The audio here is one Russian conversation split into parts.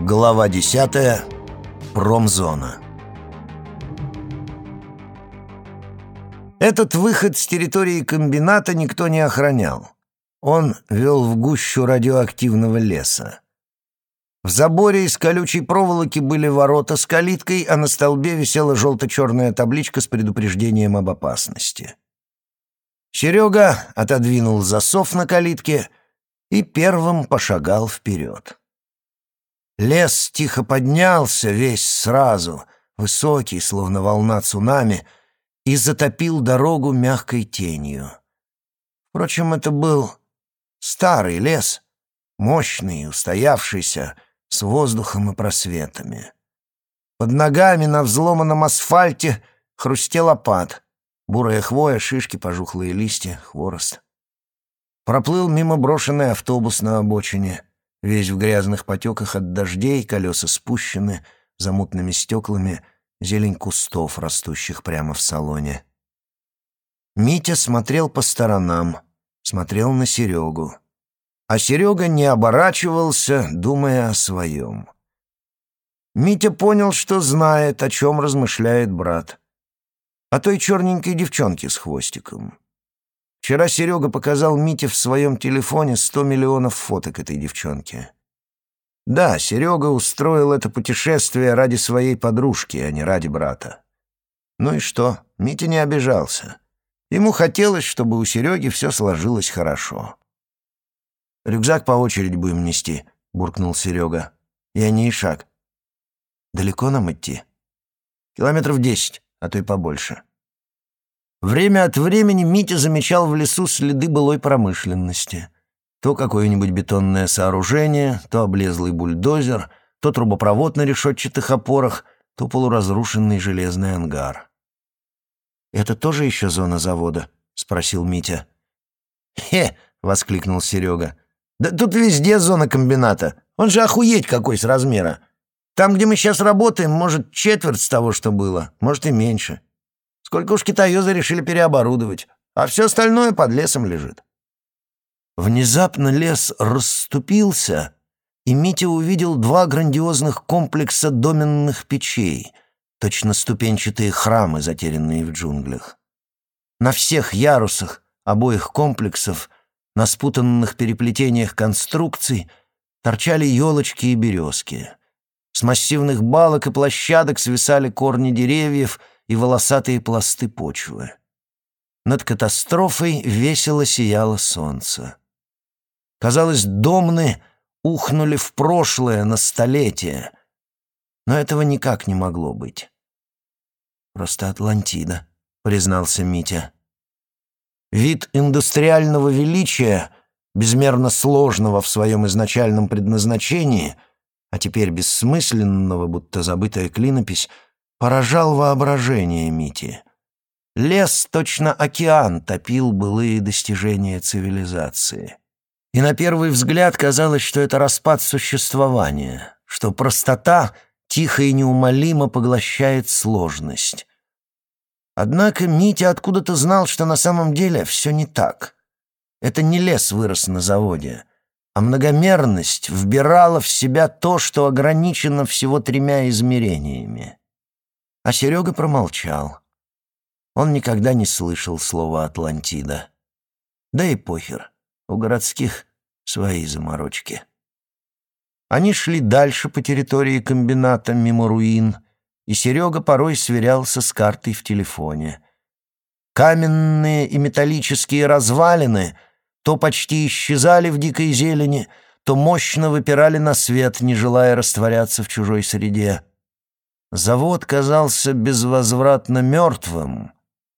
Глава 10. Промзона. Этот выход с территории комбината никто не охранял. Он вел в гущу радиоактивного леса. В заборе из колючей проволоки были ворота с калиткой, а на столбе висела желто-черная табличка с предупреждением об опасности. Серега отодвинул засов на калитке и первым пошагал вперед. Лес тихо поднялся весь сразу, высокий, словно волна цунами, и затопил дорогу мягкой тенью. Впрочем, это был старый лес, мощный, устоявшийся, с воздухом и просветами. Под ногами на взломанном асфальте хрустел опад, бурая хвоя, шишки, пожухлые листья, хворост. Проплыл мимо брошенный автобус на обочине — Весь в грязных потеках от дождей, колеса спущены, за мутными стеклами зелень кустов, растущих прямо в салоне. Митя смотрел по сторонам, смотрел на Серегу. А Серега не оборачивался, думая о своем. Митя понял, что знает, о чем размышляет брат. О той черненькой девчонке с хвостиком. Вчера Серега показал Мите в своем телефоне сто миллионов фоток этой девчонки. Да, Серега устроил это путешествие ради своей подружки, а не ради брата. Ну и что? Митя не обижался. Ему хотелось, чтобы у Сереги все сложилось хорошо. «Рюкзак по очереди будем нести», — буркнул Серега. «Я не шаг. Далеко нам идти?» «Километров десять, а то и побольше». Время от времени Митя замечал в лесу следы былой промышленности. То какое-нибудь бетонное сооружение, то облезлый бульдозер, то трубопровод на решетчатых опорах, то полуразрушенный железный ангар. «Это тоже еще зона завода?» — спросил Митя. «Хе!» — воскликнул Серега. «Да тут везде зона комбината. Он же охуеть какой с размера. Там, где мы сейчас работаем, может, четверть с того, что было, может и меньше. Сколько уж китаёзы решили переоборудовать, а все остальное под лесом лежит. Внезапно лес расступился, и Митя увидел два грандиозных комплекса доменных печей, точно ступенчатые храмы, затерянные в джунглях. На всех ярусах обоих комплексов, на спутанных переплетениях конструкций, торчали елочки и березки. С массивных балок и площадок свисали корни деревьев — и волосатые пласты почвы. Над катастрофой весело сияло солнце. Казалось, домны ухнули в прошлое на столетие, но этого никак не могло быть. «Просто Атлантида», — признался Митя. Вид индустриального величия, безмерно сложного в своем изначальном предназначении, а теперь бессмысленного, будто забытая клинопись — поражал воображение Мити. Лес, точно океан, топил былые достижения цивилизации. И на первый взгляд казалось, что это распад существования, что простота тихо и неумолимо поглощает сложность. Однако Митя откуда-то знал, что на самом деле все не так. Это не лес вырос на заводе, а многомерность вбирала в себя то, что ограничено всего тремя измерениями. А Серега промолчал. Он никогда не слышал слова «Атлантида». Да и похер, у городских свои заморочки. Они шли дальше по территории комбината мимо руин, и Серега порой сверялся с картой в телефоне. Каменные и металлические развалины то почти исчезали в дикой зелени, то мощно выпирали на свет, не желая растворяться в чужой среде. Завод казался безвозвратно мертвым,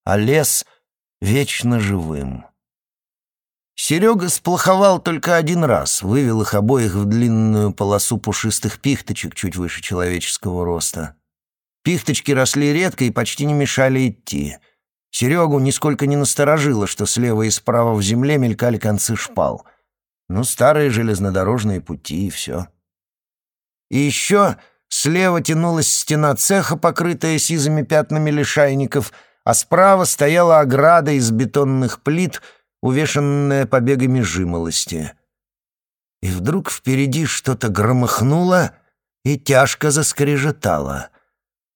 а лес — вечно живым. Серега сплоховал только один раз, вывел их обоих в длинную полосу пушистых пихточек чуть выше человеческого роста. Пихточки росли редко и почти не мешали идти. Серегу нисколько не насторожило, что слева и справа в земле мелькали концы шпал. Ну, старые железнодорожные пути и все. И еще Слева тянулась стена цеха, покрытая сизыми пятнами лишайников, а справа стояла ограда из бетонных плит, увешанная побегами жимолости. И вдруг впереди что-то громыхнуло и тяжко заскрежетало.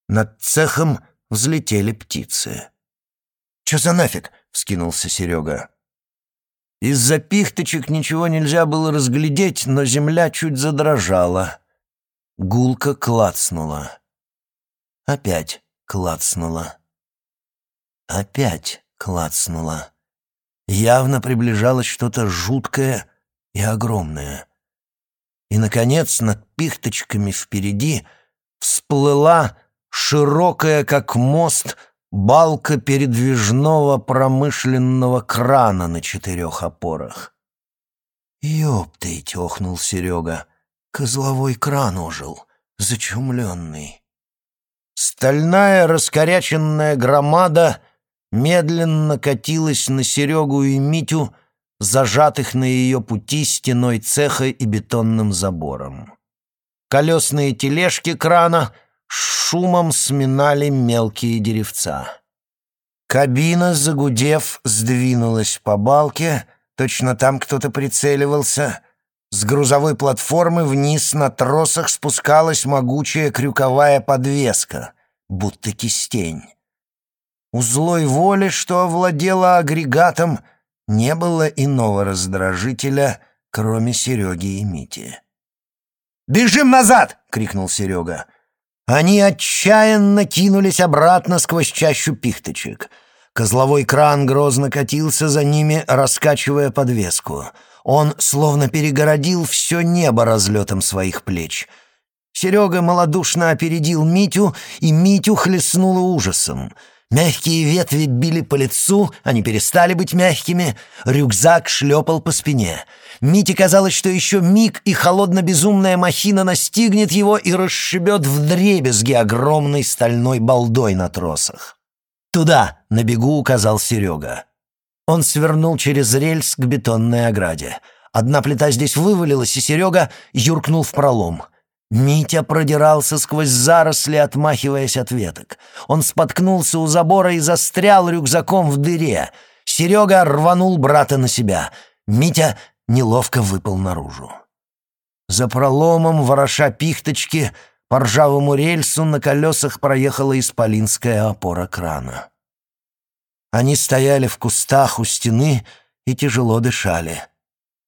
Над цехом взлетели птицы. «Чё за нафиг?» — вскинулся Серега. Из-за пихточек ничего нельзя было разглядеть, но земля чуть задрожала. Гулка клацнула. Опять клацнула. Опять клацнула. Явно приближалось что-то жуткое и огромное. И, наконец, над пихточками впереди всплыла широкая, как мост, балка передвижного промышленного крана на четырех опорах. «Ёптыть!» — охнул Серега. «Козловой кран ожил, зачумленный». Стальная раскоряченная громада медленно катилась на Серегу и Митю, зажатых на ее пути стеной цеха и бетонным забором. Колесные тележки крана шумом сминали мелкие деревца. Кабина, загудев, сдвинулась по балке, точно там кто-то прицеливался. С грузовой платформы вниз на тросах спускалась могучая крюковая подвеска, будто кистень. У злой воли, что овладела агрегатом, не было иного раздражителя, кроме Сереги и Мити. «Бежим назад!» — крикнул Серега. Они отчаянно кинулись обратно сквозь чащу пихточек. Козловой кран грозно катился за ними, раскачивая подвеску. Он словно перегородил все небо разлетом своих плеч. Серега малодушно опередил Митю, и Митю хлестнуло ужасом. Мягкие ветви били по лицу, они перестали быть мягкими, рюкзак шлепал по спине — Мите казалось, что еще миг, и холодно-безумная махина настигнет его и расшибет в дребезги огромной стальной балдой на тросах. «Туда!» — на бегу указал Серега. Он свернул через рельс к бетонной ограде. Одна плита здесь вывалилась, и Серега юркнул в пролом. Митя продирался сквозь заросли, отмахиваясь от веток. Он споткнулся у забора и застрял рюкзаком в дыре. Серега рванул брата на себя. Митя неловко выпал наружу. За проломом, вороша пихточки, по ржавому рельсу на колесах проехала исполинская опора крана. Они стояли в кустах у стены и тяжело дышали.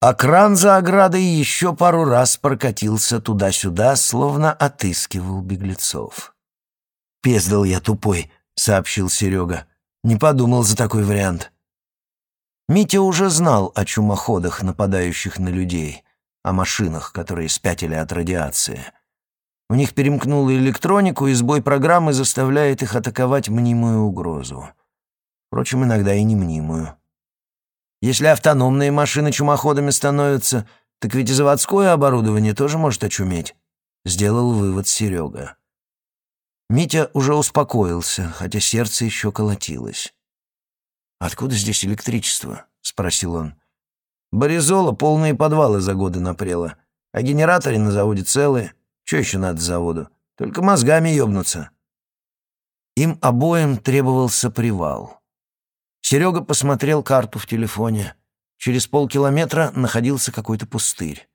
А кран за оградой еще пару раз прокатился туда-сюда, словно отыскивал беглецов. «Пездал я тупой», — сообщил Серега. «Не подумал за такой вариант». Митя уже знал о чумоходах, нападающих на людей, о машинах, которые спятили от радиации. В них перемкнула электронику, и сбой программы заставляет их атаковать мнимую угрозу. Впрочем, иногда и не мнимую. Если автономные машины чумоходами становятся, так ведь и заводское оборудование тоже может очуметь, — сделал вывод Серега. Митя уже успокоился, хотя сердце еще колотилось. «Откуда здесь электричество?» — спросил он. «Боризола полные подвалы за годы напрела, а генераторы на заводе целые. Че еще надо заводу? Только мозгами ёбнуться». Им обоим требовался привал. Серега посмотрел карту в телефоне. Через полкилометра находился какой-то пустырь.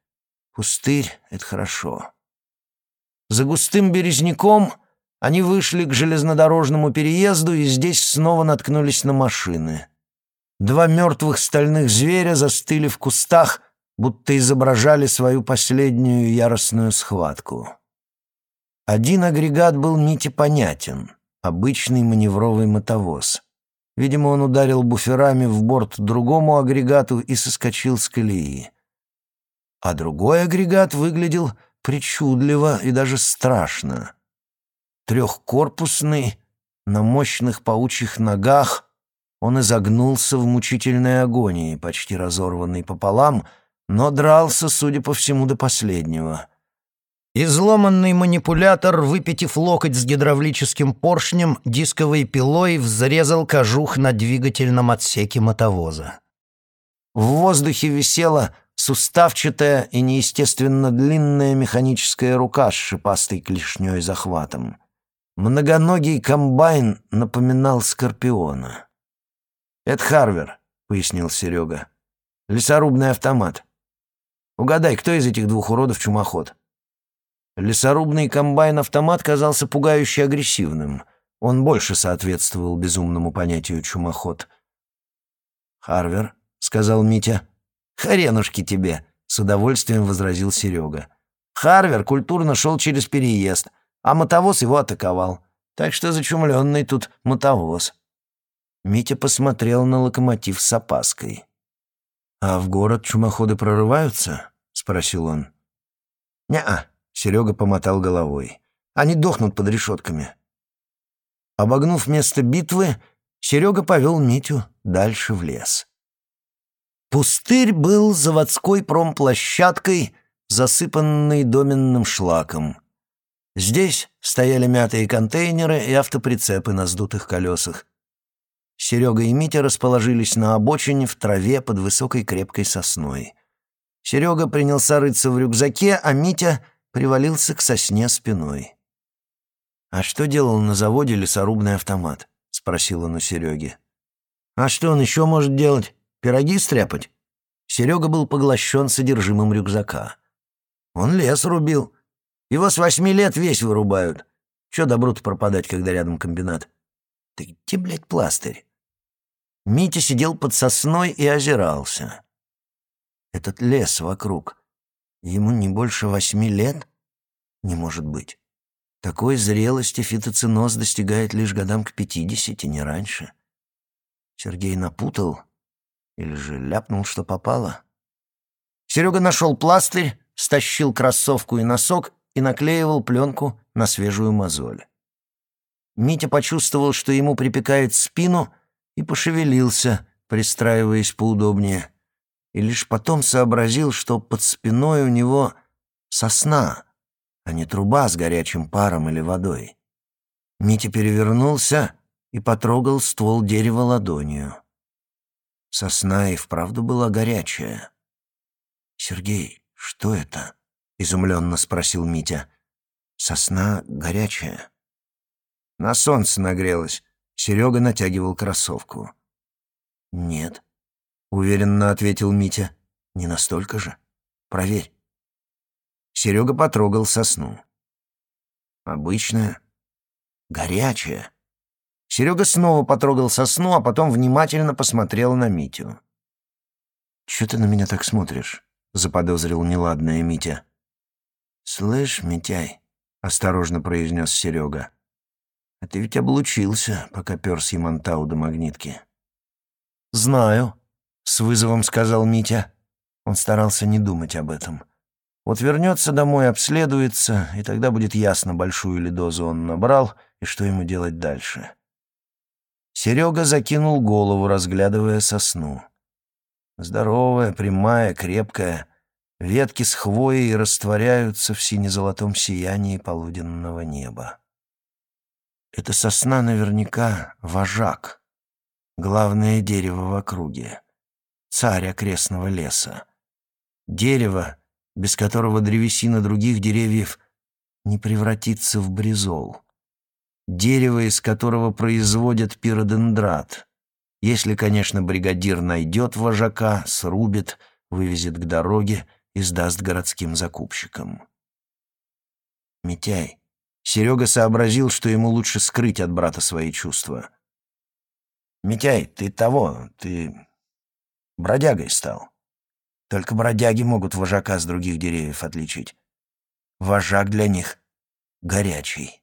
Пустырь — это хорошо. За густым березняком они вышли к железнодорожному переезду и здесь снова наткнулись на машины. Два мертвых стальных зверя застыли в кустах, будто изображали свою последнюю яростную схватку. Один агрегат был Мите понятен — обычный маневровый мотовоз. Видимо, он ударил буферами в борт другому агрегату и соскочил с колеи. А другой агрегат выглядел причудливо и даже страшно — трехкорпусный, на мощных паучьих ногах, он изогнулся в мучительной агонии, почти разорванный пополам, но дрался, судя по всему, до последнего. Изломанный манипулятор, выпитив локоть с гидравлическим поршнем, дисковой пилой взрезал кожух на двигательном отсеке мотовоза. В воздухе висела суставчатая и неестественно длинная механическая рука с шипастой клешней захватом. Многоногий комбайн напоминал скорпиона. «Это Харвер», — пояснил Серега. «Лесорубный автомат». Угадай, кто из этих двух уродов чумоход?» Лесорубный комбайн-автомат казался пугающе агрессивным. Он больше соответствовал безумному понятию «чумоход». «Харвер», — сказал Митя. «Хренушки тебе», — с удовольствием возразил Серега. «Харвер культурно шел через переезд, а мотовоз его атаковал. Так что зачумленный тут мотовоз». Митя посмотрел на локомотив с опаской. «А в город чумоходы прорываются?» — спросил он. «Не-а», — Серега помотал головой. «Они дохнут под решетками». Обогнув место битвы, Серега повел Митю дальше в лес. Пустырь был заводской промплощадкой, засыпанной доменным шлаком. Здесь стояли мятые контейнеры и автоприцепы на сдутых колесах. Серега и Митя расположились на обочине в траве под высокой крепкой сосной. Серега принялся рыться в рюкзаке, а Митя привалился к сосне спиной. «А что делал на заводе лесорубный автомат?» — спросил он у Сереги. «А что он еще может делать? Пироги стряпать?» Серега был поглощен содержимым рюкзака. «Он лес рубил. Его с восьми лет весь вырубают. Че добру-то пропадать, когда рядом комбинат? Ты где, блядь, пластырь?» Митя сидел под сосной и озирался. Этот лес вокруг. Ему не больше восьми лет? Не может быть. Такой зрелости фитоциноз достигает лишь годам к пятидесяти, не раньше. Сергей напутал или же ляпнул, что попало. Серега нашел пластырь, стащил кроссовку и носок и наклеивал пленку на свежую мозоль. Митя почувствовал, что ему припекает спину, и пошевелился, пристраиваясь поудобнее. И лишь потом сообразил, что под спиной у него сосна, а не труба с горячим паром или водой. Митя перевернулся и потрогал ствол дерева ладонью. Сосна и вправду была горячая. «Сергей, что это?» — изумленно спросил Митя. «Сосна горячая». «На солнце нагрелась», Серега натягивал кроссовку. «Нет», — уверенно ответил Митя. «Не настолько же. Проверь». Серега потрогал сосну. «Обычная. Горячая». Серега снова потрогал сосну, а потом внимательно посмотрел на Митю. «Чё ты на меня так смотришь?» — заподозрил неладное Митя. «Слышь, Митяй», — осторожно произнес Серега, а ты ведь облучился, пока пёр с Ямантау до магнитки. «Знаю», — с вызовом сказал Митя. Он старался не думать об этом. Вот вернется домой, обследуется, и тогда будет ясно, большую ли дозу он набрал и что ему делать дальше. Серега закинул голову, разглядывая сосну. Здоровая, прямая, крепкая. Ветки с хвоей растворяются в сине-золотом сиянии полуденного неба. Эта сосна наверняка вожак, главное дерево в округе, царь окрестного леса. Дерево, без которого древесина других деревьев не превратится в бризол. Дерево, из которого производят пиродендрат. Если, конечно, бригадир найдет вожака, срубит, вывезет к дороге и сдаст городским закупщикам. Митяй, Серега сообразил, что ему лучше скрыть от брата свои чувства. «Митяй, ты того, ты бродягой стал. Только бродяги могут вожака с других деревьев отличить. Вожак для них горячий».